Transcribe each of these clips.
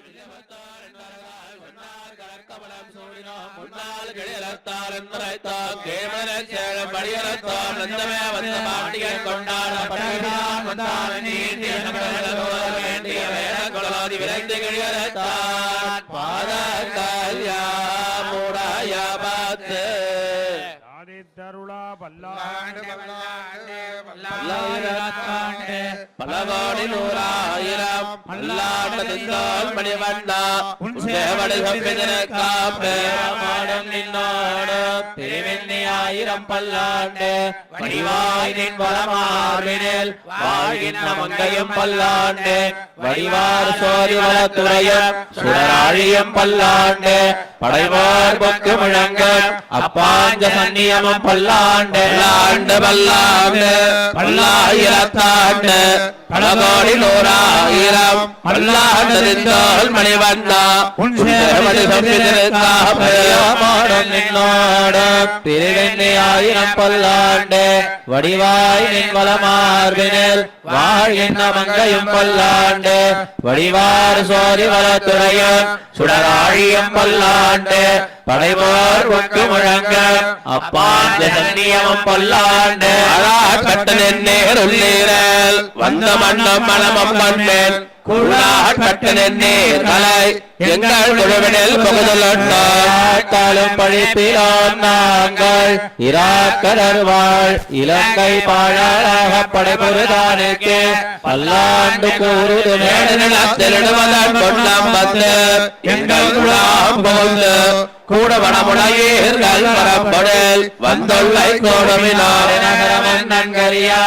விஜயபத்தார் என்பவர்கள் முன்னார் முன்னால் கிளியலத்தார் நந்தமே வந்த கொண்டாட வந்தான் நீண்டிய விரைந்து பாத கல்யாமுடைய பார்த்து ஆதித்தருளா பல்லாண்டு பல்லாயிரத்தாண்டு பலகோடி நூறாயிரம் பல்லாண்டு திந்தோல் மணிவண்ணா உன் சேவடி காப்பு. நின்னோடு. திருவெண்ணி ஆயிரம் பல்லாண்டு வடிவாய் நின் வளமார்வினில் வாழ்கின்ற மங்கையும் பல்லாண்டு. வடிவார் சோதி வளத்துறையும் சுடராழியும் பல்லாண்டு. படைவார் பொக்கு முழங்க அப்பாஞ்ச சன்னியமும் பல்லாண்டு பல்லாண்டு பல்லாண்டு பல்லாயிரத்தாண்டு பலகோடி நூறாயிரம் பல்லாண்டு நின்றோல் மணிவண்ணா உன் சேவடி நின்னோடு திருவெண்ணி ஆயிரம் பல்லாண்டு வடிவாய் நின் வளமார்பினில் வாழ்கின்ற மங்கையும் பல்லாண்டு வடிவார் சோதி வளத்துறையும் சுடராழியும் பல்லாண்டு பல்லாண்டு படைவோர் ஒக்கு முழங்க அப்பாந்த சன்னியமும் பல்லாண்டு கட்டலின் நேருள்ளீரல் வந்த மன்னம் மனமம் வந்தேன். குழாட்கட்டலின் நீர் எங்கள் குழுவினில் புகுதலும் பழிப்பிலோம் நாங்கள். இலங்கை பாழாக படைபொருதானுக்கு பல்லாண்டு கூறுது நிலத்திலிடுவதன் வந்து எங்கள் குழாம் கூட வனமுடையீர்கள் பரப்பொழில் வந்துள்ளை கோடமினார் நகரமன் நன்கரியா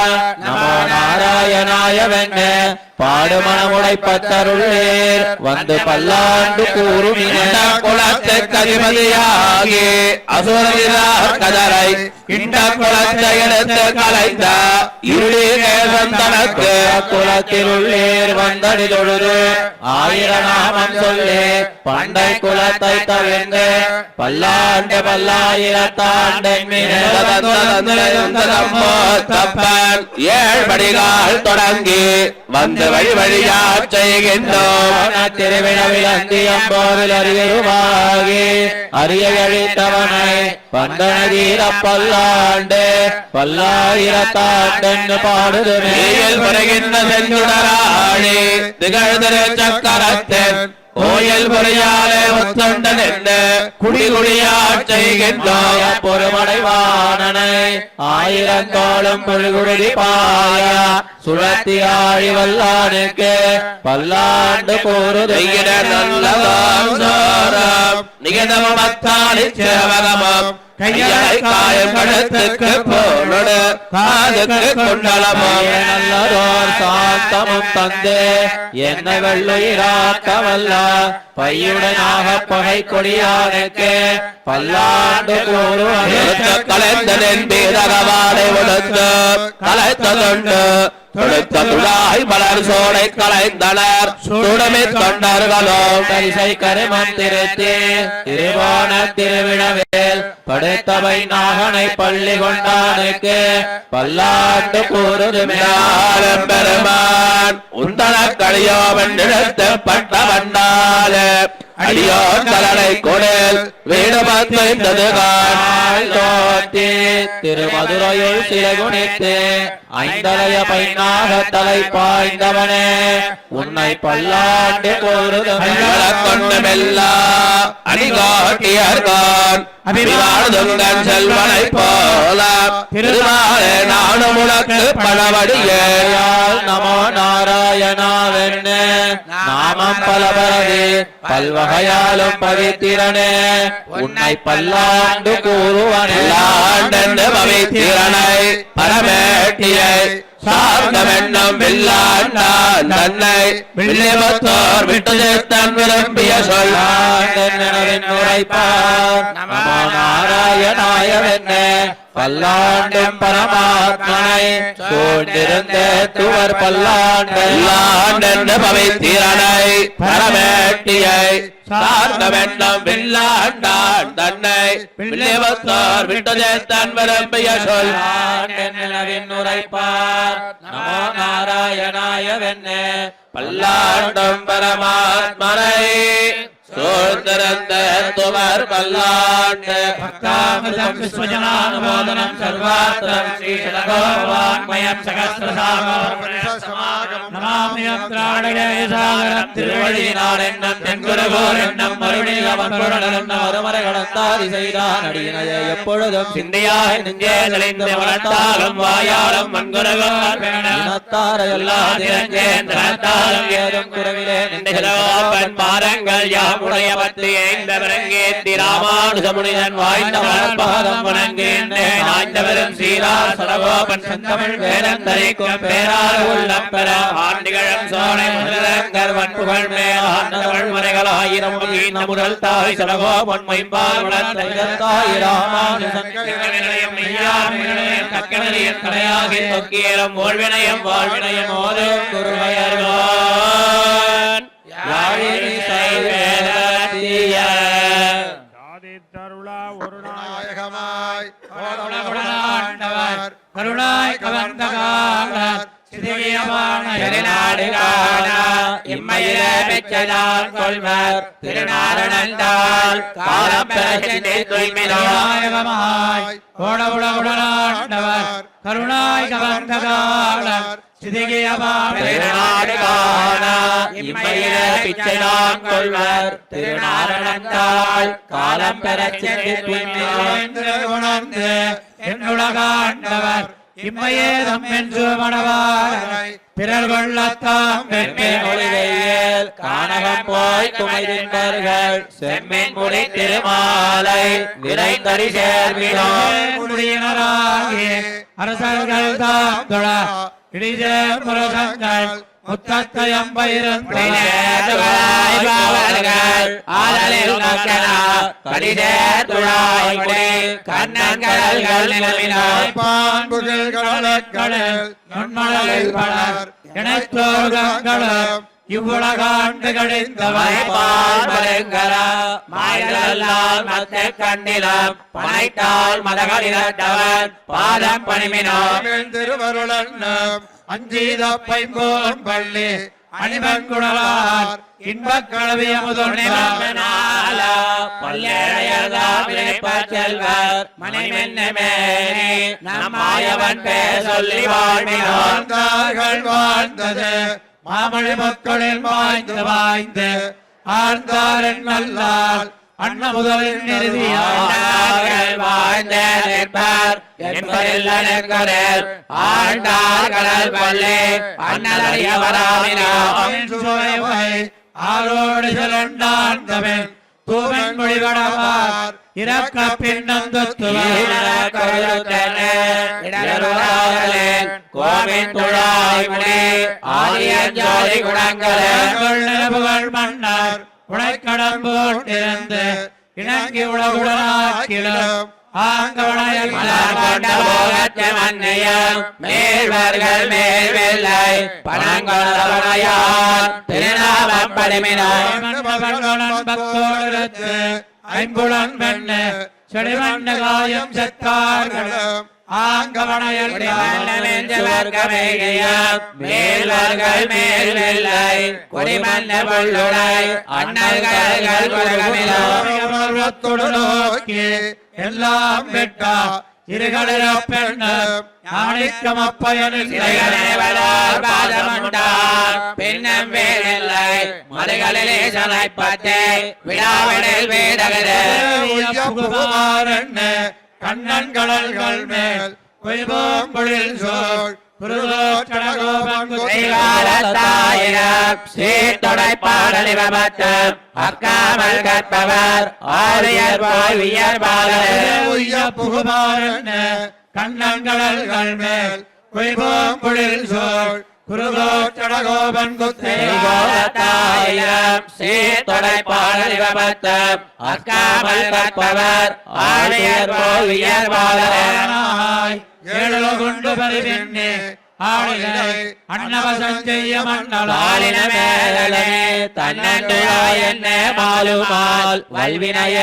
நமோ நாராயணாய வெண்ண பாடுமணமுடை பத்தருள்ளேர் வந்து பல்லாண்டு கூறும் குளத்தை கதிபதியாகி அசுரவிதா கதரை. இந்த குளத்தை எடுத்து கலைத்த இருளே வந்தனக்கு குளத்தில் உள்ளேர் வந்தடி தொழுது. ஆயிர நாமம் சொல்லி பண்டை குலத்தை தவிர்ந்தேன் பல்லாண்டு பல்லாயிரத்தாண்டு தப்பன் ஏழ்படிகால் தொடங்கி வந்து வழி வழியா செய்கின்றோம். திருவிழவில் அந்தியம் போதில் அறியருவாகி அறிய அழித்தவனை பந்தனதீர பல்லாண்டு பல்லாயிரத்தாண்டு பாடுது வருகின்ற செஞ்சுடராழி திகழ்திரு சக்கரத்தின் கோயில் முறையாலே ஒத்தொண்டன் என்ன குடி குடியாட் செய்கின்றோம் பொறுமடைவானனை. ஆயிரங்காலம் பொழுகுடி பாய சுழத்தி ஆழி வல்லானுக்கு பல்லாண்டு போருது. நல்லதாம் சாரம் நிகதமத்தாளி சேவகமம் கையாய் காயம் கழுத்துக்கு போனோடு காதுக்கு கொண்டளமும் நல்லதோர் சாந்தமும் தந்து. என்னை வெள்ளுயிராக்க வல்ல பையுடனாக பகை கொடியானுக்கு. பல்லாண்டு கலைந்தனின் பீரகவாடை உடுத்து கலைத்ததுண்டு. தொடுத்த துழாய் மலர் சோலை கலைந்தனர். சுடமி தொண்டர்களோ பரிசை கருமம் திருத்தி திருவோண திருவிழவேல் படுத்தவை நாகனை பள்ளி கொண்டானுக்கு பல்லாண்டு கூறுது மேலும் பெருமான் உந்தன களியோவன் நிறுத்தப்பட்ட வண்ணாலே அடியோ கலனை கொடல் வீடு பத்தைந்தது தோத்தி திருமதுரையுள் சிறகுணித்து ஐந்தலைய பைனாக தலை பாய்ந்தவனே உன்னை பல்லாண்டு கொண்டமெல்லா அடிகாட்டியர்கான் அபிவாழ்துங்கன் செல்வனை போல திருமாலே நானும் உனக்கு பழவடியால் நமோ நாராயண நாமம் பலபரதே பல்வகையாலும் பவித்திரனே. உன்னை பல்லாண்டு கூறுவனே. ஆண்டென்று பவித்திரனை பரமேட்டியை சார்ந்தவெண்ணம் வில்லாண்டான் தன்னை வில்லிபத்தோர் விட்டு சேர்த்தன் விரும்பிய சொல்லாண்டென் உரைப்பார். நமோ நாராயணாயவென்ன. பல்லாண்டும் பரமாத்மனை சூழ்ந்திருந்த துவர் பல்லாண்டு பவித்திரனை பரமேட்டியை சார்ந்த வெண்ணம் வில்லாண்டான் தன்னை வில்லிவத்தார் விட்டதே தன் விரும்பிய சொல். நிலவின் உரைப்பார்? நமோ நாராயணாய வெண்ண பல்லாண்டும் பரமாத்மனை சோதரந்த துமர் பல்லாண்டு பக்தாமிதம் விஸ்வஜனானுபோதனம் சர்வாத்திரம் ஸ்ரீ சதகோவான்மயம் சகஸ்திரசாகோபனிஷமாம் திருவழியினால் எண்ணம் தென்குருகோர் எண்ணம் பாரங்கள் யாம் உடைய ராமானுஜமுனிதன் வாய்ந்த வளர்ப்பாதம் வணங்கேன்றேன் சீரா சரகோபன் செந்தமிழ் வேதம் தரிக்கும் பேரார் ஆண்டிகளும் சோழை முதலங்கர் வன்புகள் மேல் ஆண்டவள் மறைகள் ஆயிரம் ஈந்த முதல் தாய் இதத்தாய் ராமானுஜன். தக்கனரியின் தலையாகி தொக்கியலும் ஓழ்வினயம் வாழ்வினயம் ஓதும் குருவையர்வான். யாழினி செய்வேலத்திய சாதித்தருளா ஒரு நாயகமாய். கருணாய் திருநாடு காண. இம்மையிலே பெற்றதால் கொள்வர். திருநாரணந்தால் காலம் பெறச்சிந்தை தூய்மினாய் நாயகமாய் கோடவுடவுடனாண்டவர். கருணாய் கவர்ந்த காலர் சிறியமான திருநாடு காண. இம்மையிலே பிச்சைதான் கொள்வர். திருநாரணந்தால் காலம் பெறச்சிந்தை தூய்மினாய் உணர்ந்து என்னுலகாண்டவர். இம்மையேதம் என்று மணவாரை பிறர் கொள்ளத்தாம் வெண்மை மொழிகையில் கானகம் போய் குமைதின்பர்கள் செம்மின் முடி திருமாலை விரைந்தறி சேர்வினோம் முடியினராகி அரசர்கள் தாம் தொழ இடிஜே முரசங்கள் மத்த கண்ணிலம் பனைத்தால் மதகளிரட்டவன் பாதம் பணிமினோம் தமிழ் திருவருளன்னம் அஞ்சீத பைம்போன் பள்ளி அணிவன் குணலார் இன்பக் கலவிய முதல் செல்வர். மனைமென்னமேனி நம்மாயவன் பேர் சொல்லி வாழ்ந்தார்கள் வாழ்ந்தது மாமழை மக்களில் வாய்ந்து வாய்ந்து ஆழ்ந்தாரன் நல்லால் அண்ண முதலின் ஆண்டார்கள் வாழ்ந்த நிற்பர் என்பதில் அணுக்கரில் ஆண்டார் கடல் பள்ளி அண்ணலறிய வராமினோம் ஆரோடு சிலண்டாண்டவன் தூவன் மொழிவடவார் இறக்க கோவின் துழாய் ஆரியன் ஜோதி குணங்களே. மன்னர் உடைக்கடம் போட்டிருந்து இணங்கி மன்னையம் மேல்வர்கள் மேல் வெள்ளை பணங்கொண்டவனையார் திருநாமம் படிமினாய் ஐம்புலன் பெண்ணு செடிமண்ண காயம் செத்தார்களும் ஆங்கவனையில் மேல்வர்கள் மேல் வெள்ளை கொடிமன்ன பொள்ளுடை அண்ணல்கள் நோக்கி எல்லாம் வெட்டா இருகளில பெண்ணும் ஞானிக்கம் அப்பயனில் பாதமுண்டார் பின்னம் வேலில்லை மலைகளிலே சனைப்பத்தே விழாவினில் புகுமாறன்னு கண்ணன் கடல்கள் மேல் பொய்போம்பொழில் சோழ் அக்காமல் கற்பவர். ஆரியர் போய் உயர்வாளர் உய்ய புகுமாறன் கண்ணங்கடல்கள் மேல் குய்போம் குளிர் சோழ் குருகோச்சடகோபன் குத்தே கைகாலத்தாயிரம் சீர்தொடை பாடலி விபத்தம் அக்காமல் கற்பவர் ஆரியர் போய் உயர்வாளர் ஏழு கொண்டு பரிவின்னே ஆளினை அன்னவசம் செய்ய பாலின மேலே தன்னண்டுழாய் என்ன மாலுமால். வல்வினைய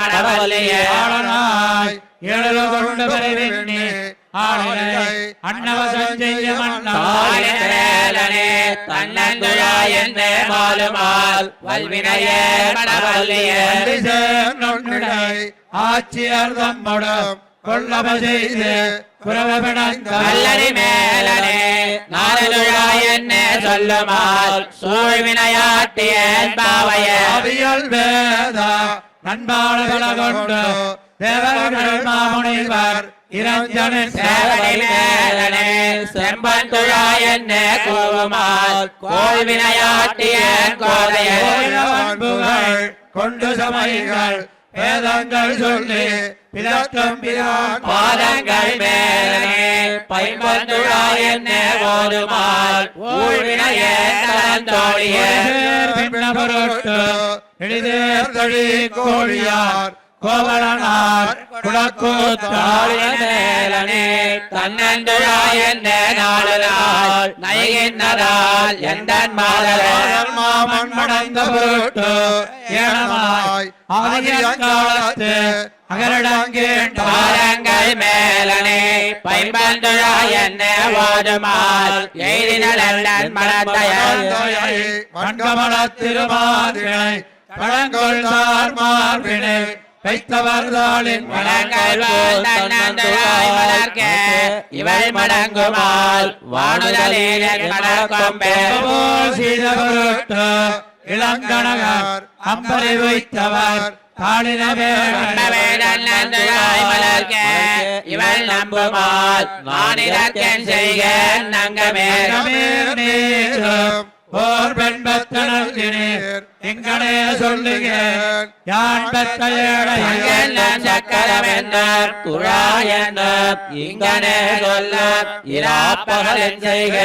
மடவல்லிய ஆளனாய். ஏழு கொண்டு பரிவின்னே ஆட்சியர் தம்மடம் கொள்ளப செய்து கல்லறி மேலனே நாரலுழாய் என்ன சொல்லுமால் சூழ்வினையாட்டிய பாவைய அவியல் வேத நண்பாளர்கள கொண்டு தேவர்கள் மாமுனிவர் இரஞ்சனின் சேவடி மேலனே செம்பன் துழாய் என்ன கோவமால் கோல்வினையாட்டிய கோதைய. கோயிலவன்புகள் கொண்டு சமைகள் வேதங்கள் சொல்லி பிரான் பாதங்கள் மேலனே பைம்பந்துழாய் என்ன ஓடுமால் ஊழ்வினைய தளந்தோழிய பின்னபொருட்டு தழி கோழியார் கோவலனார் குடக்கூத்தாள் மேலனே தன்னந்துழாய் என்ன நாலு நாள் நயகின்றதால் எந்த மாதர் மாமன் மடந்த பொருட்டு ஏனமாய் ஆதியக்காலத்து அகரடங்கேண்ட பாதங்கள் மேலனே பைம்பந்துழாய் என்ன ஓடுமால் எய்தினல் மலத்தையல் வன்கமல திருமார்பினை பழங்கொள் சார் மார்பினை வைத்தவர் தாளின் மடங்கள் மலர்க்க இவள் மடங்குமால் வானுதலில் இளங்கணகர் அம்பரை வைத்தவர் மலர்க்க இவள் நம்புமால் மாநிலத்தின் செய்க நங்கமே. ஓர் பெண் பெத்தனர் எங்கனே சொல்லுகிறேன் யான் பெத்த எல்லாம் சக்கரம் என்றார் துழாய் என்றார் இங்கனே சொல்ல இராப்பகலின் செய்க.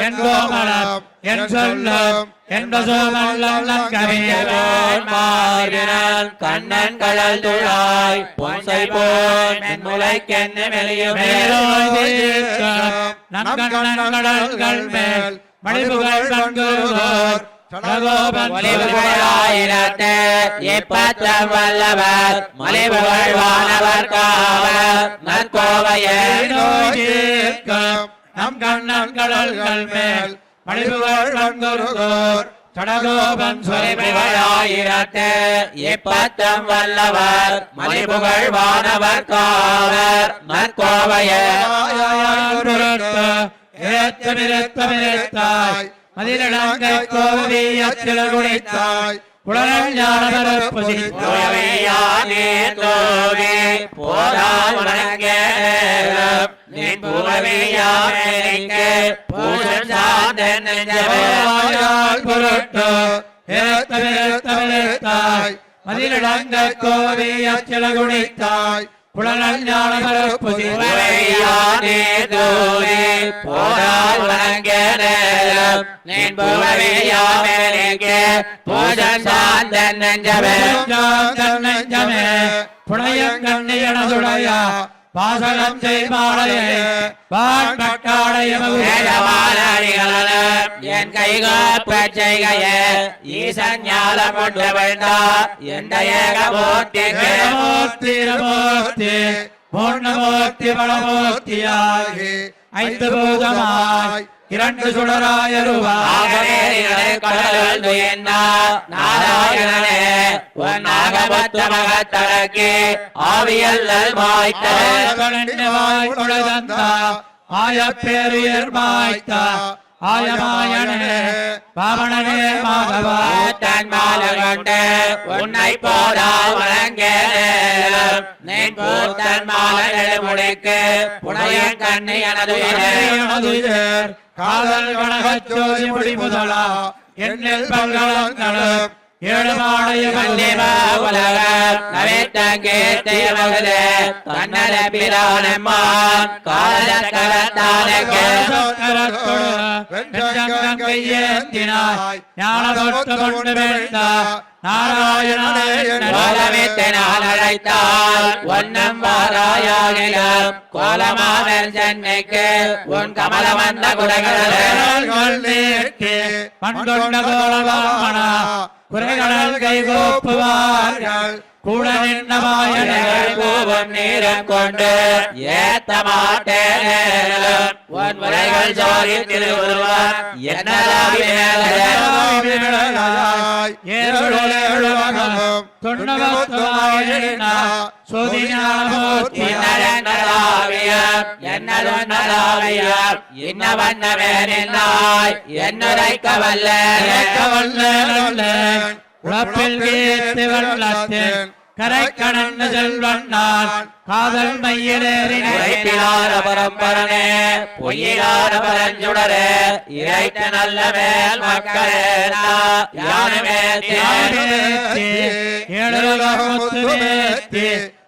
என் கோமலம் என் சொல்லும் என்ற சோமல்லம் கவியவான் கண்ணன் கடல் துழாய் பொன்சை போன் முளைக்கென்ன மெலியுமே மேல் மணிபுகள் கண்குருவோர் வல்லவர் மலிபுகழ் வானவர் காவர் நற்கோவையே நம் கண்ணன் கடல்கள் மேல் மணிபுகள் கண்குருவோர் சடகோபன் ஒளிபுகழாயிரத்து இப்பத்தம் வல்லவர். மலிபுகழ் வானவர் காவர். நற்கோவையே ஏத்தமிருத்தமிருத்தாய் மதிலங்கை நின் புகழ்மையாமெனிக்கு பூஜன் சார்ந்த பூஜன் நெஞ்சமே வாசகம் வேதமானடிகளம் என் கைகாப்பச் செய்கையே ஈசன் ஞாலம் கொண்டு விழுந்தார் எந்த ஏகமூர்த்திக்கு மூர்த்தி மூர்த்தி பூர்ணமூர்த்தி பலமூர்த்தியாகி ஐந்து பூதமாய் இரண்டு நாராயணனே உன் நாகபத்த மகத்தடக்கே ஆவியல்லல் மாய்த்த மாயப்பேருயர் மாய்த்தா. ஆயமாயனே பாவனே மாதவா தன் மாலை கொண்டு உன்னை போதா வழங்கேன். நின் பூத்தன் மாலை முடிக்கு புனைய கண்ணி எனது எனதுயர் காதல் கனகச் சோதி முடி முதலா என்னில் பங்களம் பங்களங்களும் ஏழுமாடைய வல்லிவா உலகம் நவித்த தன்னல பிரானம்மான் கால கரத்தானே ஞான தொட்டு கொண்டு வேண்ட நாராயணனே அழைத்தால் ஒன்னம் கோலமாவன் சென்னைக்கு உன் வந்த குடகளே மண்கொண்ட குறைகடல் கைகோப்புவார்கள் கூட நின்றமாயனர்கள் நீரம் கொண்டு ஏத்த மாட்டேன் உன் முறைகள் ஜோதி திருவுருவம் என்னதாவி மேலே என்னதென்னதாவியம் வல்ல உழப்பில் கீர்த்தி வல்லத்தேன் கரை கடந்த செல்வண்ணான் காதல் மையிலேறினே உரைப்பிலார பரம்பரனே பொய்யிலார பரஞ்சுடரே இறைத்த நல்ல மேல் மக்களே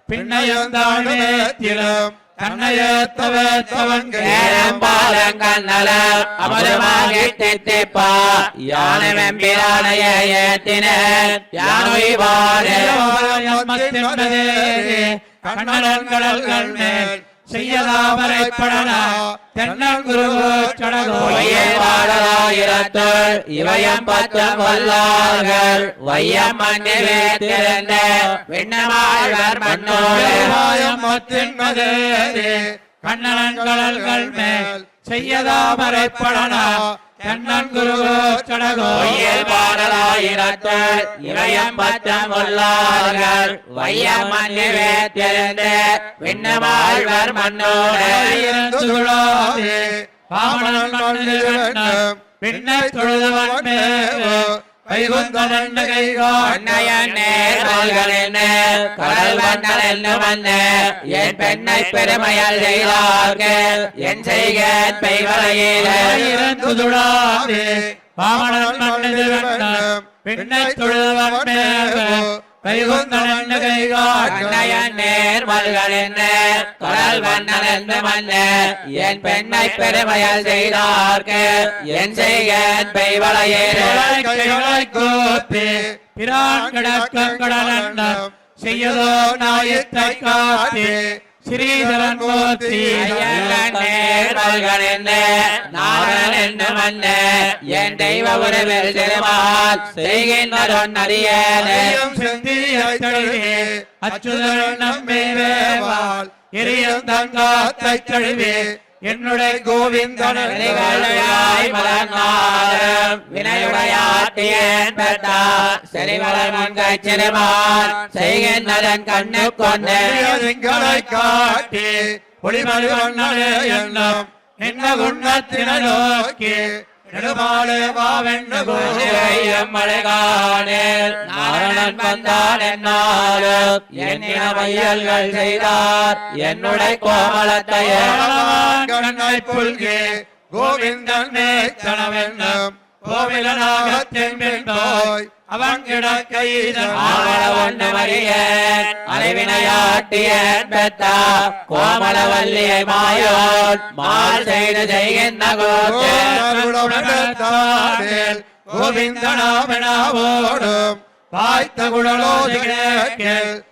பின்னையந்தாழ்மேத்திலும் கண்ணையத்தவத்தவன் கண்ணல அமரமாகி தித்திப்பா யானை வெம்பிரானைய ஏத்தினேன் யானுய்வானே கண்ணலன்களல் மேல் செய்யலாமரைப்படனா தென்னன் குருவோ சடகோ பொய்யை பாடலாயிரத்துள் இவயம் பத்தம் வல்லார்கள். வையம் மண்ணி வேத்திருந்த விண்ணமாழ்வர் மண்ணோடு கண்ணலன்களல் மேல் செய்யதாமரைப்படனா தென்னன் குருவோ சடகோ பொய்யில் பாடலாயிரத்துள் இவயம் பத்தம் வல்லார்கள் வையம் மண்ணி வேத்திருந்த விண்ணமாழ்வர் மண்ணோடு பின்னை தொழுதவன் மேவு. என் பெண்ணை பெருமையால் செய்தார்கள் என் செய்கேன் பாமணன் பின்னை அன்னையன் நேர்மல்கள் என்ன கடல் வண்ணல் என்னும் அண்ணே என் பெண்ணை பெருமையால் செய்தார்கள் என் செய்கேன் பெய்வரையிலே கோப்பே பிரான் கிடக்கும் கடலண்டம் செய்யதோ நாயத்தை காத்தே ஸ்ரீதரன் மூர்த்தி என் தெய்வ உறவில் திருமால் செய்கின்றதொன்னறியேனே அச்சுதன் நம்மே வேவாள். எரியும் தங்காத்தை கழுவே என்னுடைய கோவிந்தன் வினைகளையாய் செய்கின்றதன் கண்ணு கொண்டு காட்டி ஒளிமலி வண்ணனே எண்ணம் நின்ன குண்ணத்தின நோக்கி நெடுமாலே வாவென்று சிறையும் மழைகாணில் நாரணன் வந்தான் என்னாலும் என் இனமையல்கள் செய்தார். என்னுடைய கோமலத்தையே கண்ணை புல்கே. கோவிந்தன் மேய்த்தனவென்னும் கோவிலனாக தென்பின்போய் அவன் மறியேன் அலைவினையாட்டியேன் பெத்தா கோமலவல்லியை மாயோன் மால் செய்து செய்கின்ற கோவிந்தனாமெனாவோடும் வாய்த்த குழலோதி கிழக்கில்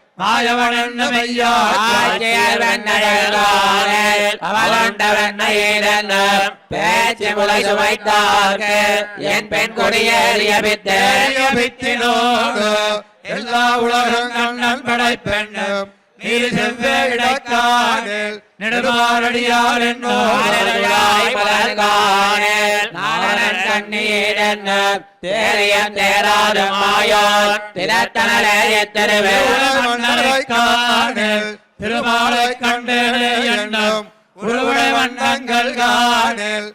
பேச்சு முலை சுமைத்தார்க்கு என் பெண் கொடியேறிய பித்தே பித்தினோடு எல்லா உலகம் கண்ணன் படைப்பெண்ணும் நீர் செவ்வே இடக்காடில் நெடுமாரடியார் ஆரருளாய் என்னோடு மலர்காணில் நாரணன் கண்ணீரன் தேரியம் தேராத மாயோன் திரட்டனலே எத்தருவே. மன்னரை காணில் திருமாலை கண்டேனே எண்ணம் உருவடை வண்ணங்கள் காணில்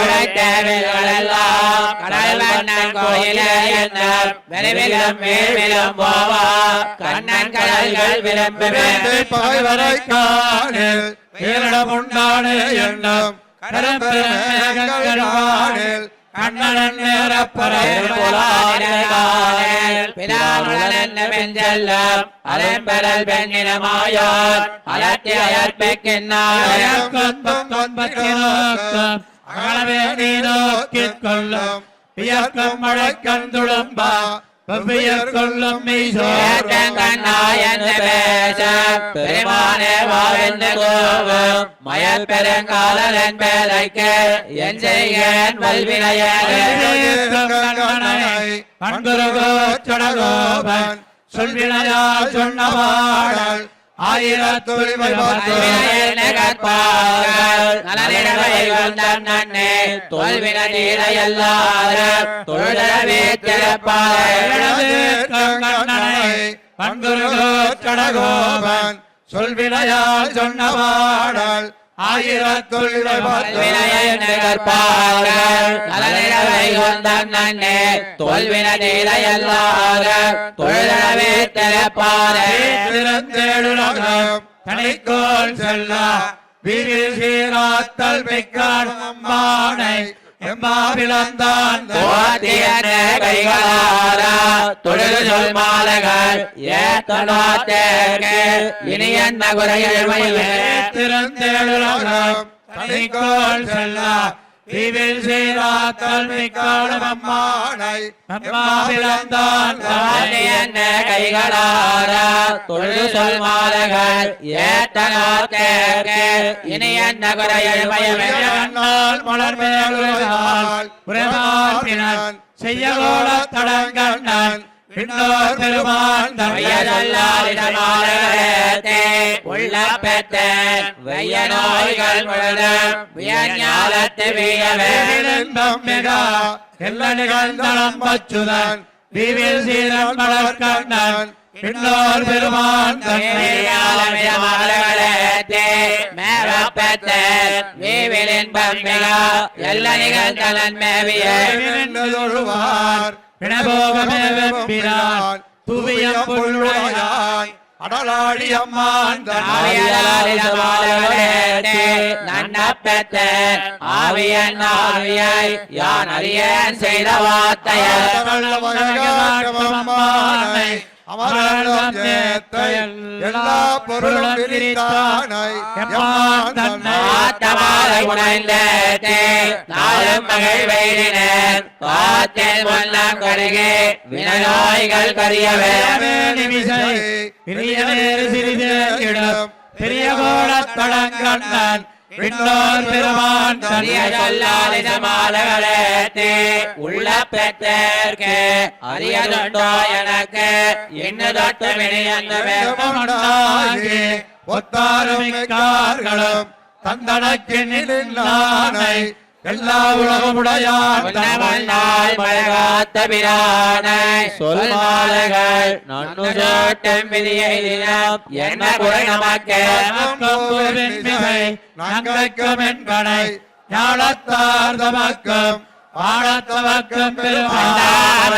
உடைத்தேவில்களெல்லாம் கடல் வண்ணன் கோயிலே எண்ணம் விரைவிலும் மேல்விலும் போவா. கண்ணன் கடல்கள் விரும்புமே பகைவரை காணில் பேரிடம் உண்டானே எண்ணம். கரம்பெருமேகங்கள் காணில் கண்ணன் நேரப்பறை அலம்பெறல் பெண்ணினமாயார் அலட்டி அயற்பிக்கின்றார் அகலவே நீ நோக்கிக் கொள்ளும் வியர்க்கும் மழைக்கண் துளம்பா வெவ்வியர் கொள்ளும் மெய்சோர் மயல் பெருங்காலன் பேரைக்கு என் செய்கேன் வல்வினையே கண்குருகோச்சடகோபன் சொல்வினையால் சொன்ன பாடல் ஆயிரத்துரிமை கண்குருகோச்சடகோபன் சொல்வினையால் சொன்ன பாடல் ஆயிரத்துரிமை திறந்தேடுலகம் தனிக்கோள் செல்லா. வீரில் சீராத்தல் மிக்கான் அம்மானை. எம்மாவிலந்தான் தொழில் சொல் மாலகள் ஏத்தனாத்தேற்கு இனி என்ன குறைகள் திறந்தேடுலகம் தனிக்கோள் செல்லா. வீரில் சீராத்தல் மிக்கான் அம்மானை எம்மாவிலந்தான் என்ன கைகளார? தொழில் சொல் மாலகள் ஏத்தனாத்தேற்கு இனி என்ன குறைகள் பயமே கண்ணால் மலர் மேலுரையால் உரைமாற்றினான் செய்ய கோல தடங்கண்ணன் பின்னோர் பெருமான் உள்ள பெற்ற வெய்ய நோய்கள் முழுதும் வியஞாலத்து வீயவே மிகா எல்ல நிகழ்ந்தளம் பச்சுதன் வீவில் சீரன் மலர் கண்ணன் பின்னோர் பெருமான் தன்னை தொழுவார் பிணபோகமே வெம்பினான் துவியம் பொருளாய் அடலாடி அம்மான் யான் அறியேன் செய்த வார்த்தையர் ஏத்தையில் எல்லா பொருளும் விரித்தானை எம்மான் தன்னை உணர்ந்தே நாளும் மகள் வெயிலினர் காத்தில் முன்னம் கருகே வினநோய்கள் கரியவே நிமிஷை. பெரிய நேரு சிறிது இடம். பெரிய கோலத் தடங்கண்ணன் பின்னோர் பெருமான் மாலகளே உள்ள பெற்றேற்கு. அரியதுண்டோ எனக்கு. இன்னும் தொட்டு வினியந்தவே தன்னை ஒத்தாருமிக்கார்களும் தந்தனக்கு நின்றானை எல்லா உலகமுடையான் மழகாத்த பிரானை சொல் மாலைகள் நன்னு சோட்டும் விதியை தினம் என்ன குறை நமக்கு? நங்கைக்கும் என்பனை ஞானத்தார் தமக்கும் ஆழத்தவக்கும் பெருமான்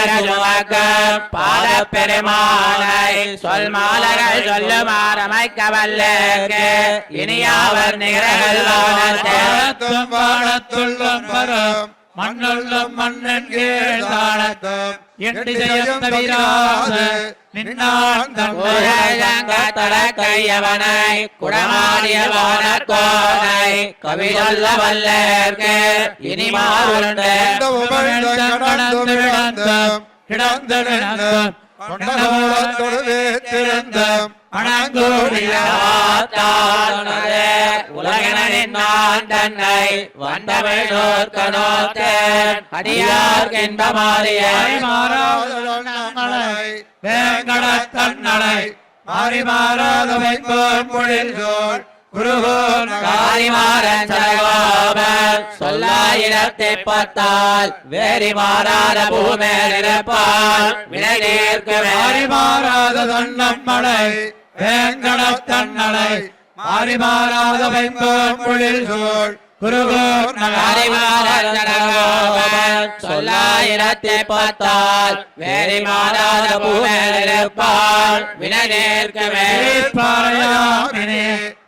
பாத பெருமானை சொல் மாலைகள் சொல்லுமாறமைக்க வல்லேற்கு இனியாவர் நிகழ்கள் வானத்தே வானத்தும் வானத்துள்ளும் வரும் மண்ணுள்ளும் மண்ணன் கீழ் தானத்தும் எட்டு செய்யும் தவிராது. கையவனை குடமாடிய வானக்கோனை கவி சொல்ல வல்லேற்கு இனி மாறுண்டு இந்த உமிழ்ந்த கடந்து கிடந்து நின்றதும் கொண்டமூலத்தொடு வேத்திருந்தும் உலகனின் நான் தன்னை வந்தமிழ் நோக்க அடியார்க்கு இன்பமாறிய மாறாதலை வேங்கடத் மாறி மாறாத வைப்போர் பொழில் காரிமாறன் சரகோபன் சொல்லாயிரத்தை பார்த்தால் வேறி மாறாத பூமேலிருப்பான் வினை நேர்க்கு மாறி மாறாத தன்னம் மலை வேங்கடத் தன்னலை மாறி மாறாத வைப்போம் பொழில் சோழ் குருகோர் சொல்லாயிரத்தி பத்தால் வேறி மாறாத பூவேலிருப்பாள் வினை நேர்க்கவே பாறையாமினே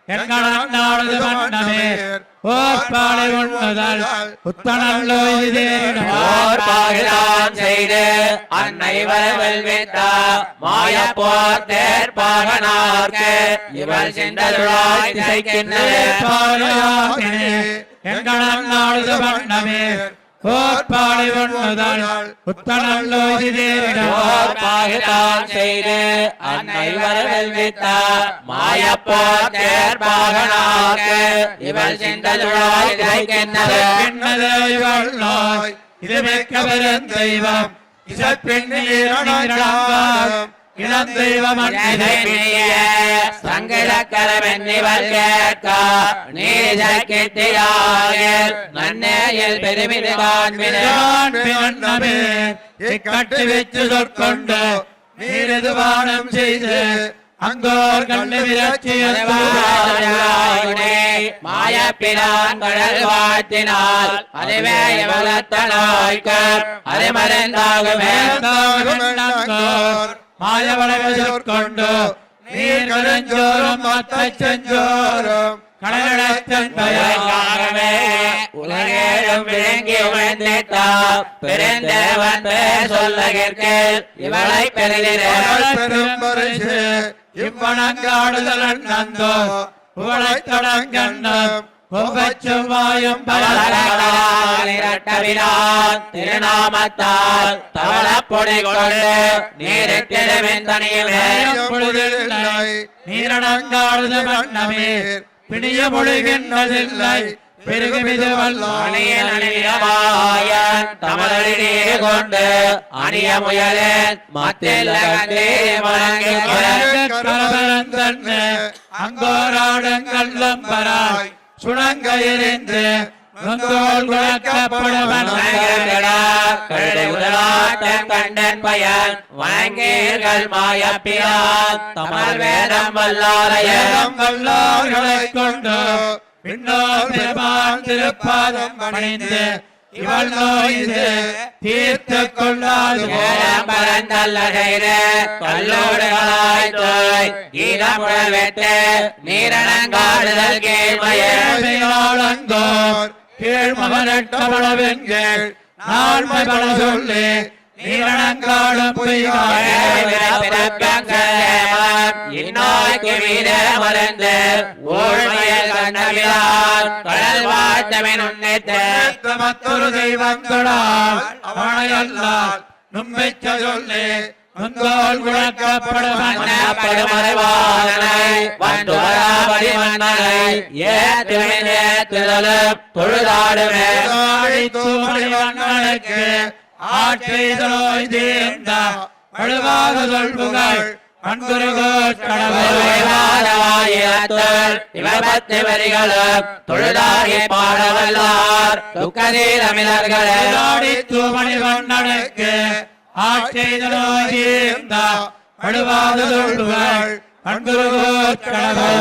எங்களால் நாடுது வண்ணமே. ஓர்பாலை போர் பாகிதான் செய்து அன்னை வரவல் வித்த மாய போர் தேர்ப்பாகனார்க்கு இவள் நாடுது வண்ணமே ஓர்பாலை உண்ணுதல் புத்தனல்லோ இதேரிடம் போர் பாகிதான் செய்து அன்னை வரவல் வித்த மாய போர் தேர்ப்பாகனார்க்கு இவள் சென்றதுழாய் திசைக்கின்றது பின்னதே இவள் நோய். இது மிக்க பெருந்தெய்வம் இசப்பெண்ணீரணம் பெருமிது காண்பினே இக்கட்டு வச்சு சொற்கொண்டு நீரது வானம் செய்து அங்கோர் கண்டு மாயப்பிரான் கடல் வாழ்த்தினால் அதுவே எவளத்தனாய்க்கு அது மறந்தாகுமே. மாயவளவை சொற்கொண்டு நீர் கருஞ்சோறும் உலகேழும் விளங்கி உணர்ந்திட்டா பெருந்தேவன் பேர் சொல்லுகிற்கு இவளை பெறுகிறேன் பெரும்பரிசு நந்தோ புகழை தடங்கண்டம். கும்பச்சுவாயும் இரட்டவினான் திருநாமத்தால் தவள பொடி கொண்டு நீரிட்டிடமின் தனியில் நீரணங்காடுத வண்ணமே பிணிய மொழிகின்றதில்லை பெருகுமிது அணியன் வல்லாய அணியமாயன் கொண்டு அணிய முயலேன் மத்தில் கண்டே வணங்கி சுணங்க கண்டன் பயன் வணங்கீர்கள் மாயப்பிரான். தமிழ் வேதம் வல்லாரைய வேதம் கொண்டு பின்னோர் திருப்பாதம் பணிந்து இவள் நோய்து தீர்த்து கொள்ளாது நேரம் பரந்தல்ல செய்து கல்லோடுகளாய் தோய் கீதமுழல் வெட்டு நீரணங்காடுதல் கீழ்மையே போயாளங்கோர் கீழ்மகனட்டவளவெங்கள் நாள்மை பல சொல்லி நீரணங்காடும் இந்நாய்க்கு வீர மறந்து ஊழ்மையில் கண்ணவிழான் கடல் வாழ்த்தவன் உன்னித்து மற்றொரு தெய்வம் தொடால். அவனையல்லால் நும்மைச்ச சொல்லி மன்னனை ஏத்துவின் ஏத்துதலும் தொழுதாடுமே. தூமணிவண்ணனுக்கு ஆற்றைதலோய் தீர்ந்த வலுவாக சொல்புகள் அன்புருகோர் வரிகளும் தொழுதாகி பாடவல்லார். துக்கதீரமிழர்களே ஆடி தூமணிவண்ணனுக்கு ஆற்றைதலோய் தீர்ந்த வலுவாக சொல்புகள் அன்புருகோர் கடவுள்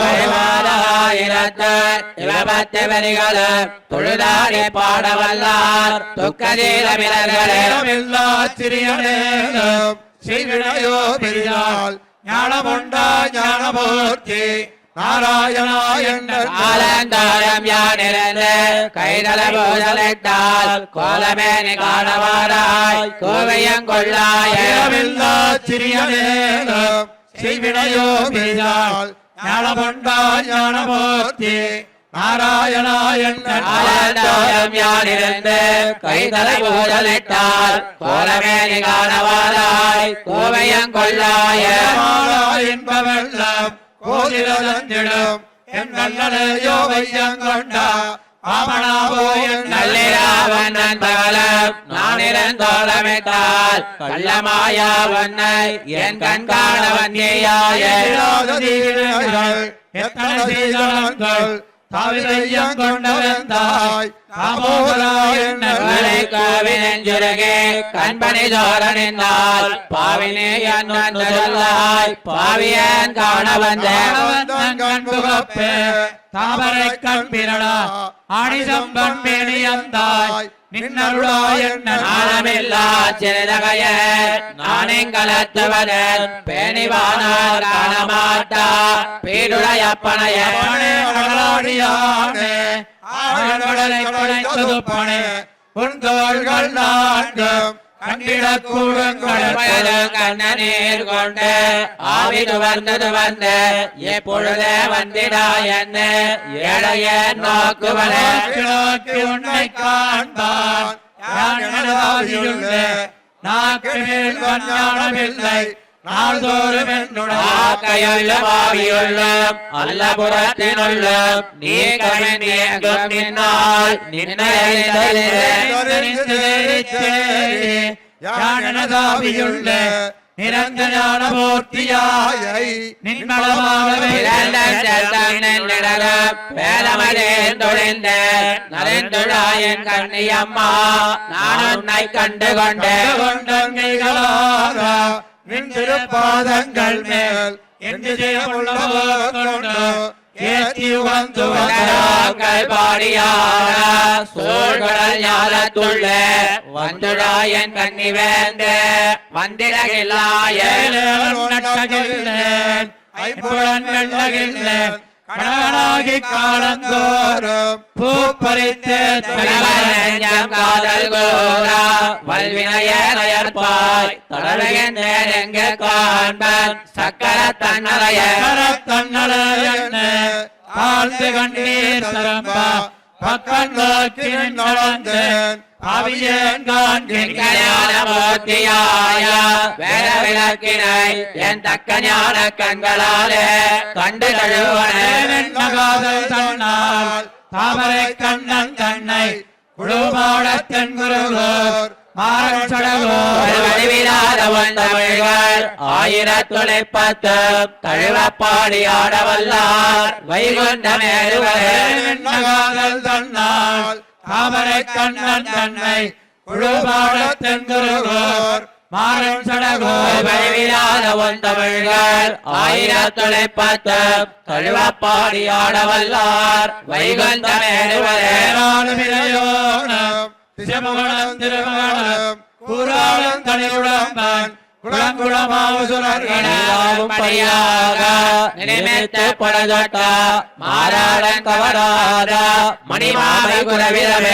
இவபத்து வரிகளும் தொழுதாகி பாடவல்லார் துக்கதீரமிழர்களே எல்லா சிறியனேனும் செய்வினையோ பெரியால் ஞானமுண்டா ஞானமூர்த்தி நாராயணா என்ற ஆலந்தாரம் யானிருந்து கைதல போதலிட்டால் கோலமேனி காணவாராய் கோவையங்கொள்ளாய. எல்லா சிறியனேனும் செய்வினையோ பெரியால் ஞானமுண்டா ஞானமூர்த்தி நாராயணா என்ற ஆலந்தாரம் யானிருந்து கைதல போதலிட்டால் கோலமேனி காணவாராய் கோவையங்கொள்ளாய என்பவெல்லாம் கோதிலதந்திடும் என் நல்லனையோ வையங்கொண்டா ஆமனாவோ கள்ளமாயா வண்ணை என் கண் காண எத்தனை தாவிதையம் கொண்டவந்தாய் தாமோதராய கவலை காவினஞ்சுருகே கண்பணி சோரனின்னால் பாவினே என்னொன்று சொல்லாய் பாவியன் காண வந்த கண்புகப்பே. தாமரை கண்பிரளா. ஆணிசம்பன் மேனியந்தாய். நின்னருளாய நாணமில்லா பேணிவானார் காணமாட்டா பீடுடையப்பனைய. கடலாடியானே ஆழ்கடலை பணே உன் தோள்கள் நான்கும் கண்டிடக் கூடுங்கள் கண்ணநீர் கொண்டு ஆவிது வந்தது வந்து எப்பொழுதே வந்திடா என்ன ஏழைய நோக்குவனே. கிழக்கு நாள்தோறும் என்னுடைய ஆக்கையுள்ளும் ஆவியுள்ளும் அல்லபுறத்தினுள்ளும் நீ கவினியங்கும் நின்னால் நின்னை யானதாவியுள்ளே நிரஞ்சனான மூர்த்தியாயை நின்மளமாகவே நலந்துழாயன் கண்ணியம்மா நான் உன்னை கண்டு கொண்டு கொண்டங்களாக நின் திருப்பாதங்கள் மேல் என்று ஜெயமுள்ளவோ ஏற்றி வந்து வந்தராக்கள் பாடியார. சோழ்கடல் ஞாலத்துள்ள வந்துழாயன் கண்ணி வேந்த வந்திடகில்லாய ஐம்புலன் வெள்ளகில்லேன் கணவனாகி காலந்தோறும் பூ பறித்து காதல் கோரா வல்வினையற்பாய் தொடர்கின்ற எங்க காண்பன் சக்கர தன்னரைய தன்னலையண்ணே ஆழ்ந்து கண்ணீர் சரம்பா பக்கம் நோக்கி நடந்தேன் அவியேன் வேற விளக்கினை என் தக்க ஞான கண்களாலே கண்டு தழுவனே மகாதல் தன்னால் தாமரை கண்ணன் தன்னை குழுமாடத் தென்குருகோர் தமிழ்கள் ஆயிரத்துளைப்பத்து தழுவப்பாடி ஆடவல்லார். வைகுண்ட மேருவரே காதல் தன்னால் தாமரை கண்ணன் தன்னை குழுமாடத் தென்குருகோர் மாறன் சடகோர் வடிவிலாத தமிழ்கள் ஆயிரத்துளைப்பத்து தழுவப்பாடி ஆடவல்லார். வைகுண்ட மேருவரே வேளாண்மையோனம் திசமுகணம் திருமகணம் கூறாளம் தனியுடம்பன் குளங்குளமாவுசுரர்களாம் எல்லாரும் படியாக படதொட்ட மாறாடன் கவராத மணிமாமை குரவிரவே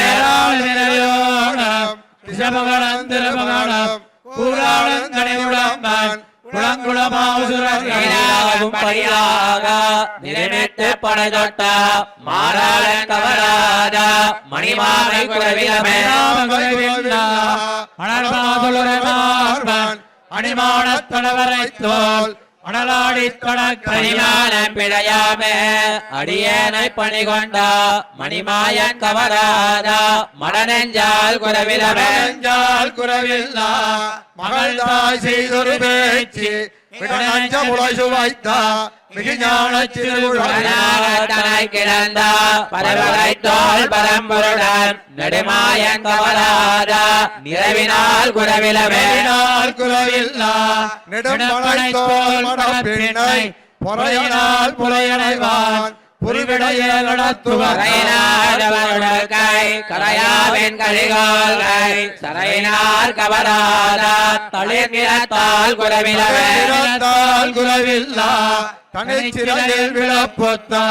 வேளாண்மையோனம் திசமுகணம் திருமகணம் கூறாளம் தனியுடம்பன் குளங்குளமாவுசுரர்களாம் எல்லாரும் படியாக நினைத்து படதொட்ட கவராத மணிமாமை குரவிரவே அணிமானத் தடவரை தோல் அனலாடி தடக்கரிமான மணிமான பிழையாமே. அடியேனை பணி கொண்டா மணிமாயன் கவராதா. மடனெஞ்சால் குரவிரவே நெஞ்சால் குறவில்லா மகள் தாய் செய்தொரு பேச்சு. விடநஞ்ச முளைசு வைத்தா மிகு ஞான தனாய் கிடந்த பரவரை தோல் பரம்பொருடன் நெடுமாயன் கவராதா நிறைவினால் குரவிலவே திருவிழால் குறவில்லா நெடுமலை தோல் மடப்பிணை பொறையனால் புலையனைவான் சரையினார் கவராதா தளிர்நிறத்தால் குரவிலவே. வீரத்தால் குலவில்லா தனிச்சிறையில் விழப்பொத்தா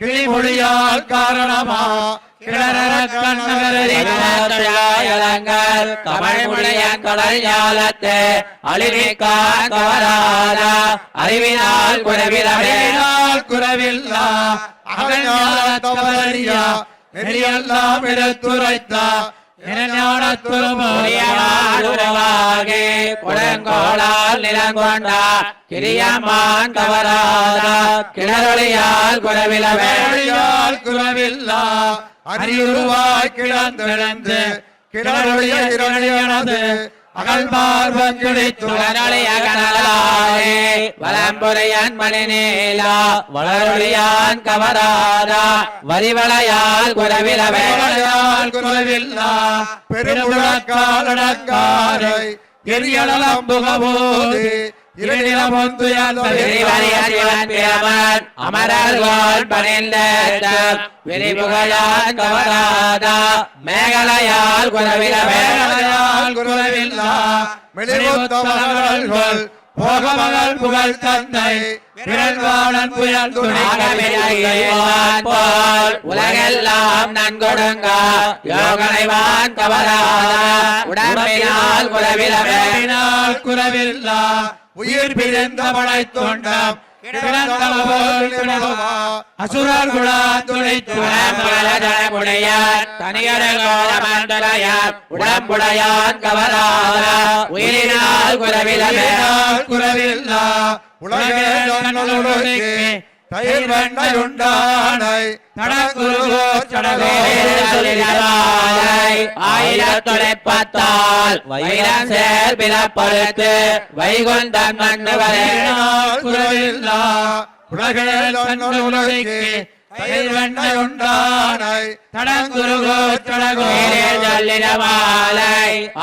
கிளிமொழியால் காரணமா கிளற கண்ணகரில் அறிவினால் குறவில்லா நெறியெல்லாம் எடுத்துரைத்தா குடங்கோளால் நிலங்கொண்டா கிரியமான் கவராதா கிணறொழியால் குரவிலவே வேழியால் குறவில்லா அரியுருவாய் கிடந்திழந்து கிணறுடைய இரணியனது அகழ்வார் வந்துடித்து துளரொளிய கனலாலே வலம்புரையான் மணிநீலா வளரொளியான் கவராதா வரிவளையால் குரவிலவே. வேலையால் குறைவில்லா பெருமுழக்காலடங்காரை எரியளம் அமரர்கோன் பணிந்த விரிபுகழான் கவராதா மேகலையால் குரவிலவே வேலையால் குறைவில்லா மெளிவுத்தமர்கள் போகமகள் புகழ் தந்தை. விரல்வாளன் புயல் போல் உலகெல்லாம் நன்கொடுங்க. யோகனைவான் கவராதா உடம்பினால் குரவிலவே. துணைவினால் குறைவில்லா உயிர் பிறந்த தோண்டாம் அசுரர் குலா துணை உடம்புடையான் கவராதா உயிரினால் குரவிலவே. குறைவில்லா உலகே தயிர் வெண்ணையுண்டானை தடங்குருகோ சடகோ ஆயிரத்தொலைப்பத்தால் வைரம் சேர் பிறப்பறுத்து வைகுந்தன் மண்ணு வரை உலகே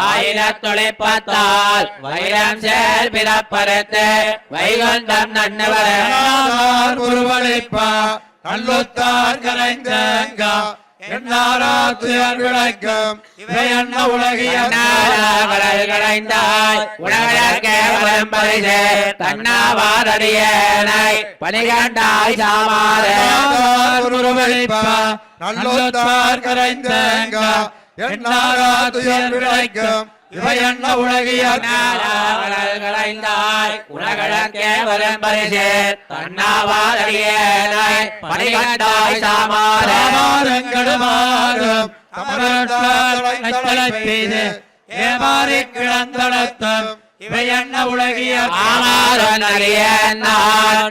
ஆயிரத்தொலைப்பத்தால் வைரம் சேர் பிறப்பறுத்து வைகுந்தம் நன்னு வரை உருவழைப்பா நல்லொத்தார் கரைந்தங்கா விளக்கம் இவை என்ன உலகிய களைந்தாய். உலகே வரம் பரிசே தன்னாவாரடியனை பணிகண்டாய் சாமாரே உருவழைப்பா நல்லொத்தார் கரைந்தங்கா. என்னாரா துயர் விளக்கம் இவை என்ன உலகிய களைந்தாய். உலகே வரம் பரிசே தன்னாவாரடியனை பணிகண்டாய் சாமாரே. ராமாரங்களுமாறும் தமிழ் பெய்து. ஏமாறி கிடந்தடத்தம் இவை என்ன உலகிய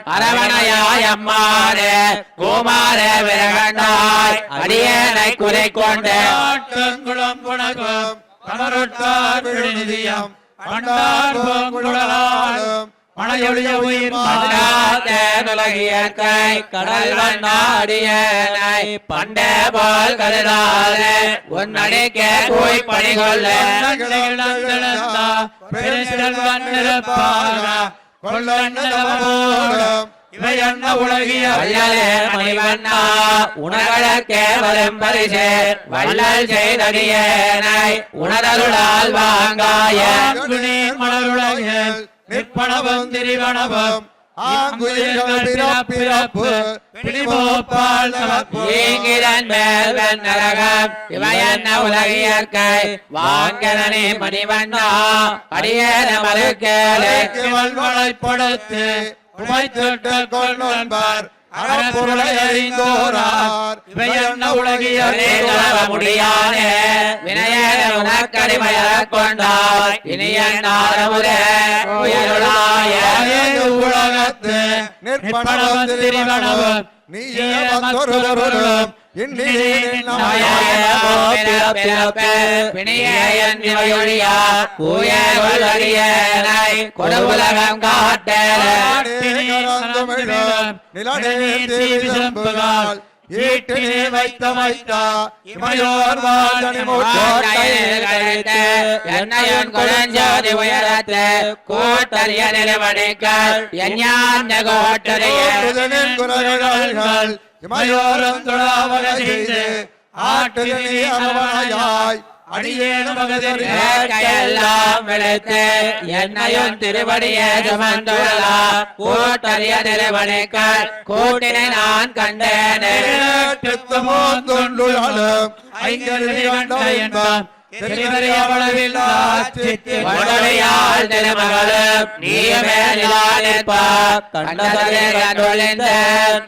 அரவணையாய் அம்மானே குமாரே விரகண்டாய். அடியேனை குறை கொண்டு ஆட்டங்குளம் புனகம் கமருட்டார் விழுநிதியம் பண்டார் பூங்குழலாலும் மழையொழிய உயிர் உலகியற்கை கடல் வண்ணாடியனை பண்டே போல் கருதாலே உன்னடிக்கே போய் என்ன உலகிய வள்ளலே மணிவண்ணா. உணர்களே வரும் பரிசே வள்ளல் செய்தடியேனை உணரருளால் வாங்காய. மலருலகில் நிற்பனவும் திரிவனவும் இவையன்ன உலகியற்கை வாங்கனே மணிவண்ணா அடியேன மறுக்கேலே. வல்வளைப்படுத்து உமைத்திட்டு கொள்வன்பர் அறப்பொருளை அறிந்தோரார். இவை என்ன உலகிய உணர முடியானே வினயன உனக்கடிமையக் கொண்டாய் இனிய நாரமுதே உயிருளாய உலகத்து நிற்பனவும் திரிவனவும் கொடுவுலகம் காட்டேல ஈட்டினே வைத்த வைத்தா இமையோர் வாழ்தனி என்னையன் குழஞ்சோதி உயரத்து கூட்டறிய எஞ்ஞான கோட்டறிய குரல்கள் இமையோரம் செய்து ஆட்டுதனி அரவணையாய் அடியேனும் விளைத்து என்னையும் திருவடியே சுமந்துள்ளா கூட்டறிய நிலவடைகள் கூட்டினை நான் கண்டேனே. வளவில்லா வடலையால் திருமகளும்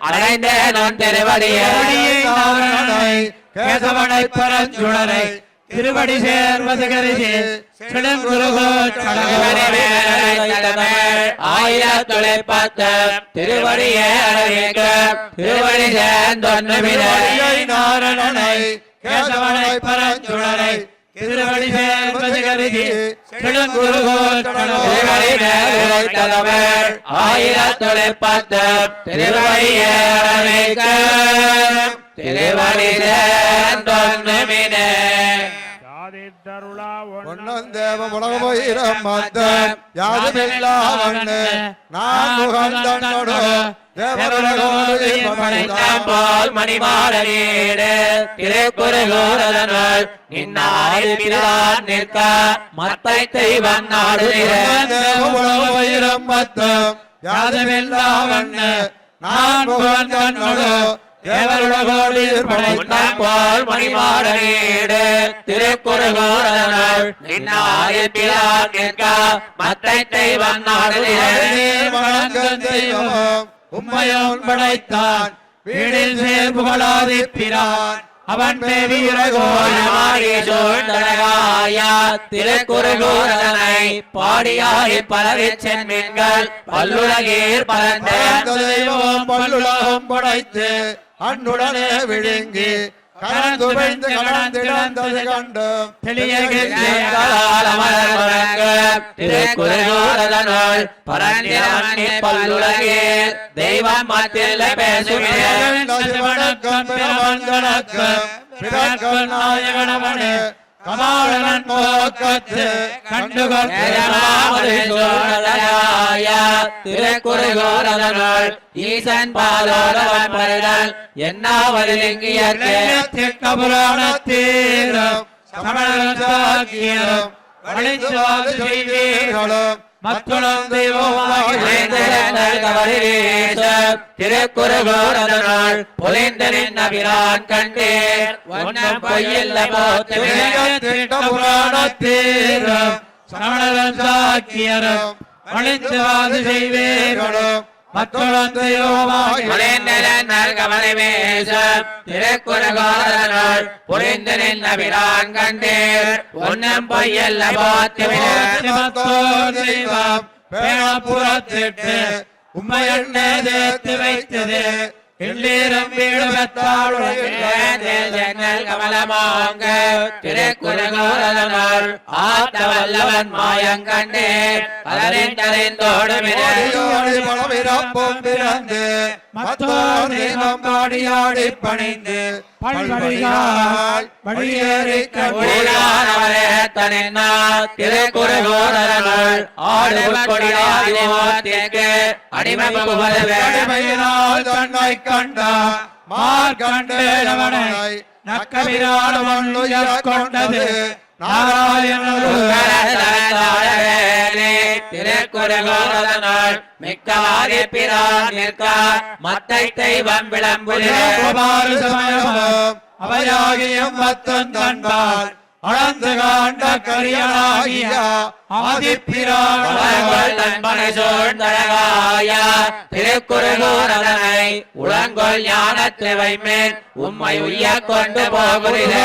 அடைந்தேன் திருவடியே. கேசவனை பரஞ்சுடரை திருவடி சேர்வது கருதி ஆயிரத்தொலை பத்து திருவடியே அறிவிக்க திருவடி சேர்ந்தொன்னு நாரணனை கேசவனை பரஞ்சுடரை திருவடி சேர்வது கருதி செழுங்குருகோல் திருவடி மேல் நிற்க மத்தை தெய்வம் நாடு யாதுமில்லாவண்ணு நான் முகந்தன்னோடு பால் மணிமாடனீடு பிரான் நிற்க மத்தை உம்மையோன் படைத்தான். வீடில் சேர் புகழாதிப்பிரான் அவன் கோலமாடி சூழ்ந்தழகாய திருக்குறுகூரதனை பாடியாடி பலவி சென்மீன்கள் பல்லுலகீர் பலந்த தெய்வம் பல்லுலகம் படைத்து அன்னுடனே விழுங்கி கலந்துமைந்து கடந்திழந்தது கண்டும் திருக்குறுகூரதனால் பரந்திரமணி பல்லுலகீர் தெய்வம் மத்தியில் வணக்கம் பிறக்கும் நாயகனவனே கமாளனன் போக்கத்து கண்டுகொண்டு திருக்குறுகூரதனால் ஈசன் பாலோரவன் பருடல் என்னாவதிலிங்கியற்கே தீரம் சமணம் வழிச்சுவாது செய்வீர்களும் மக்களும் திருக்குறுகூரதனால் பொலிந்தனின் அபிரான் கண்டேர். ஒன்னம் பொய்யில்ல போத்து புராணத்தீரம். சமணம் சாக்கியரும் வழிச்சுவாது செய்வீர்களும் மத்துளம் திருக்குறுகூரதனால் பொலிந்தனின் அபிரான் கண்டேர். ஒன்னம் பொய்யல்ல போத்து தெய்வம் பேணப்புறத்திட்டு உம்மை எண்ணே தேத்து வைத்தது. எல்லீரம் வீடு ஜன்னல் கமலமாங்க. திருக்குறகோரதனால் ஆத்த வல்லவன் மாயங்கண்டே அலரின் தலைந்தோடு பலவிரப்பும் பிறந்து மத்தோர் தெய்வம் பாடியாடி பணிந்து கொடியாதிக்கு அடிமை தன்னை கண்டா மார்கண்டேனவனை நக்கவிராடவன் கொண்டது. திருக்குறகோரதனால் மிக்கவாறு பிரான் நிற்க மத்தை தெய்வம் விளம்புலே அவையாகியும் மத்தன் தன்பால் அளந்து காண்ட கரியனாகிய திருக்குறுகூரதனை உளங்கொள் ஞானத்தை வைமேன் உம்மை உய்ய கொண்டு போகுதிலே.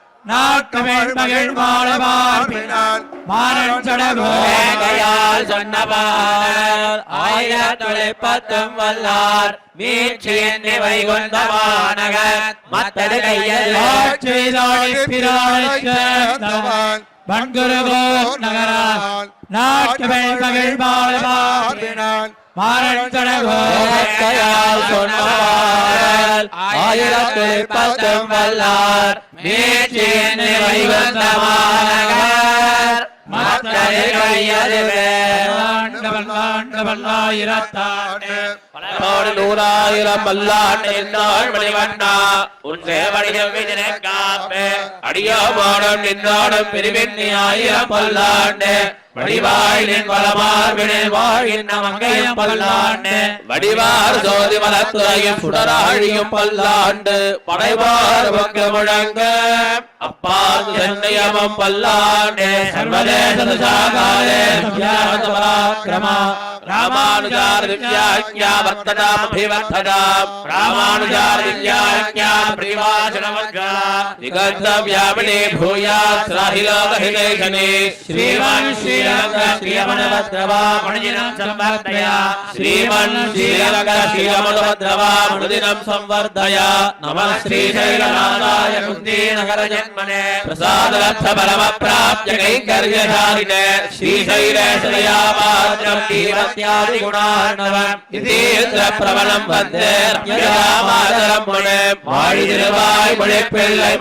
நாட்கமிழ் மகிழ் மாலமார்பினான் மாறன் சடகோ. வேங்கையால் சொன்னவார் ஆயிரத்தொழிப்பத்தும் வல்லார் மீட்சியின் வைகுந்தமானகர் மத்தது கையில் ஆட்சிதாழிப்பிரானச் சேர்ந்தவன் வன்குருகோர் நகரான் நாட்கமிழ் மகிழ் மாலமார்பினான் மாறன் சடகோ வேங்கையால் சொன்னவார் ஆயிரத்தொழிப்பத்தும் வல்லார் மீட்சியின் வைகுந்தமானகர் பலரோடு நூறாயிரம் பல்லாண்டு என்னாள் மணிவண்ணா உன் சேவடிகள் விதினை காப்பே அடியோமோடும் நின்னோடும் பிரிவின் ஆயிரம் பல்லாண்டு. வடிவாயிலின் பல்லாண்டு வடிவார் ஜோதி மலத்துறையும் சுடராழியும் பல்லாண்டு. படைவார் பங்கு முழங்க. அப்பா சென்னையமம் பல்லாண்டு. சர்வதேச துஷாகாலே கிரமா ராமானுஜார் भक्तदामभिवर्धनाम् रामानुजादित्याज्ञाप्रीवाचनवर्गणा निगन्तव्यामिने भूयात् साहिलोकहिलेशने श्रीमन् श्रीरङ्गश्रियमनभद्रवामणिजिनम् संवर्धय श्रीमन् श्रीरङ्गश्रियमनभद्रवामणुदिनम् संवर्धय, नमः श्रीशैलनाथाय कुन्दीनगरजन्मने प्रसादरत्थबलमप्राप्य कैङ्कर्यधारिणे श्रीशैलेशयामार्णम् गुणार्णव इति ஸ்ரீசைலநாதாய பிரபலம் வந்தே ரம்யதாமாதரம் முனே வாழி திருவாய்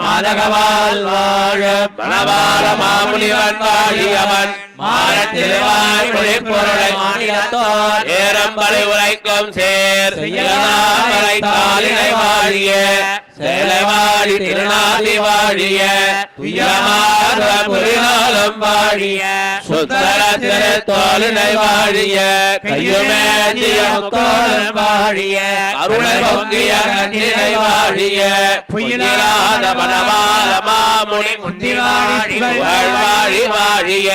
மாதகவால் வாழ. மணவாள மாமுனிவன் வாழியவன் மாறத்திருவாய் மொழிப்பொருளை மாநிலத்தோர் ஏரம்பலை உரைக்கும் சேர். செய்யலாமலை வாழிய. சேலை திருநாளி வாழிய துயமாத புரிநாளும் வாழிய சுந்தர திருத்தோலினை வாழிய கையுமேந்திய வாழிய அருளை பொங்கிய கண்ணினை வாழிய புயலாத மனவாத மாமுனி முந்தி வாழி வாழி வாழிய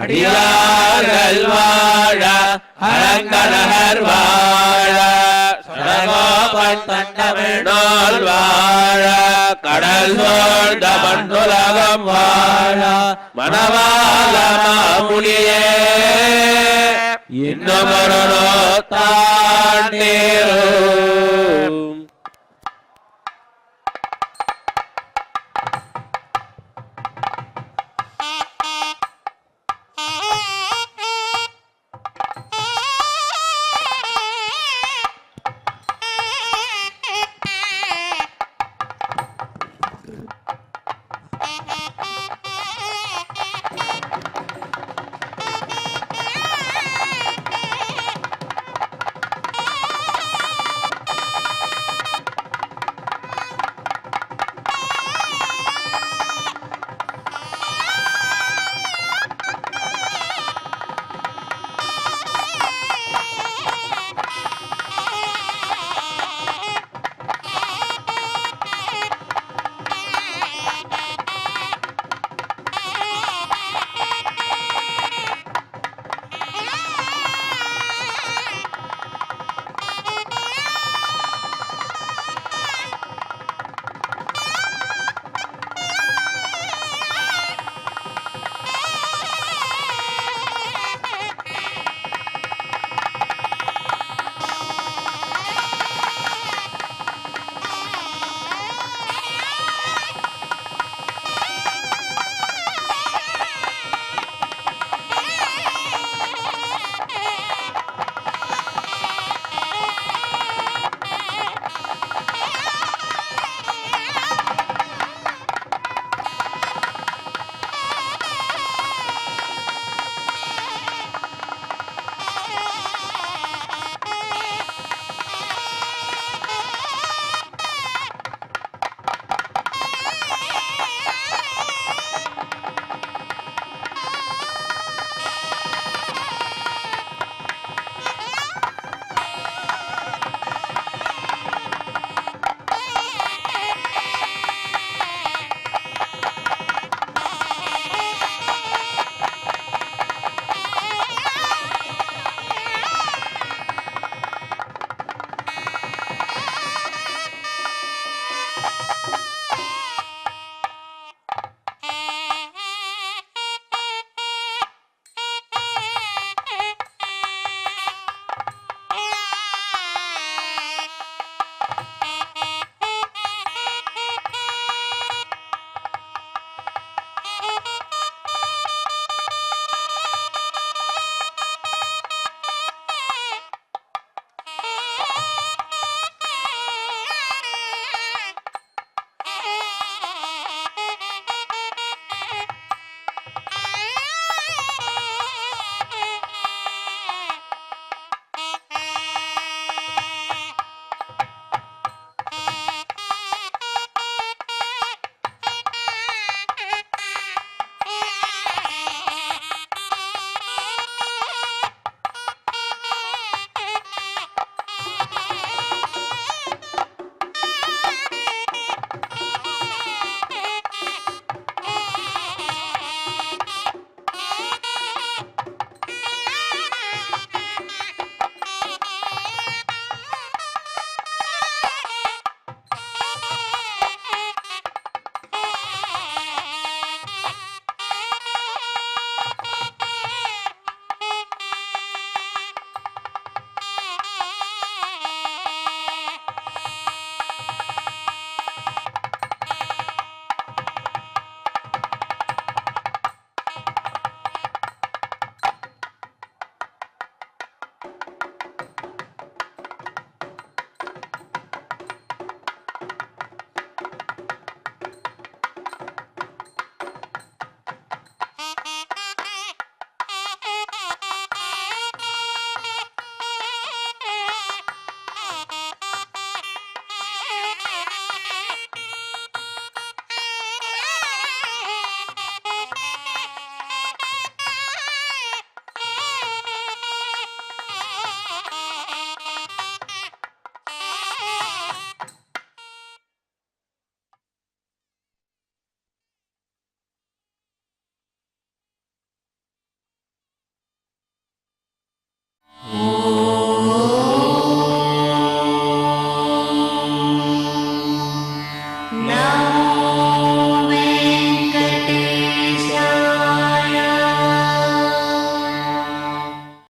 அடியார்கள் வாழ அரங்கநகர் வாழ. சடகோபன் வாழ கடல் சோழ்ந்த மண்ணுலகம் வாழ மணவாள மாமுனியே. இன்னும் ஒரு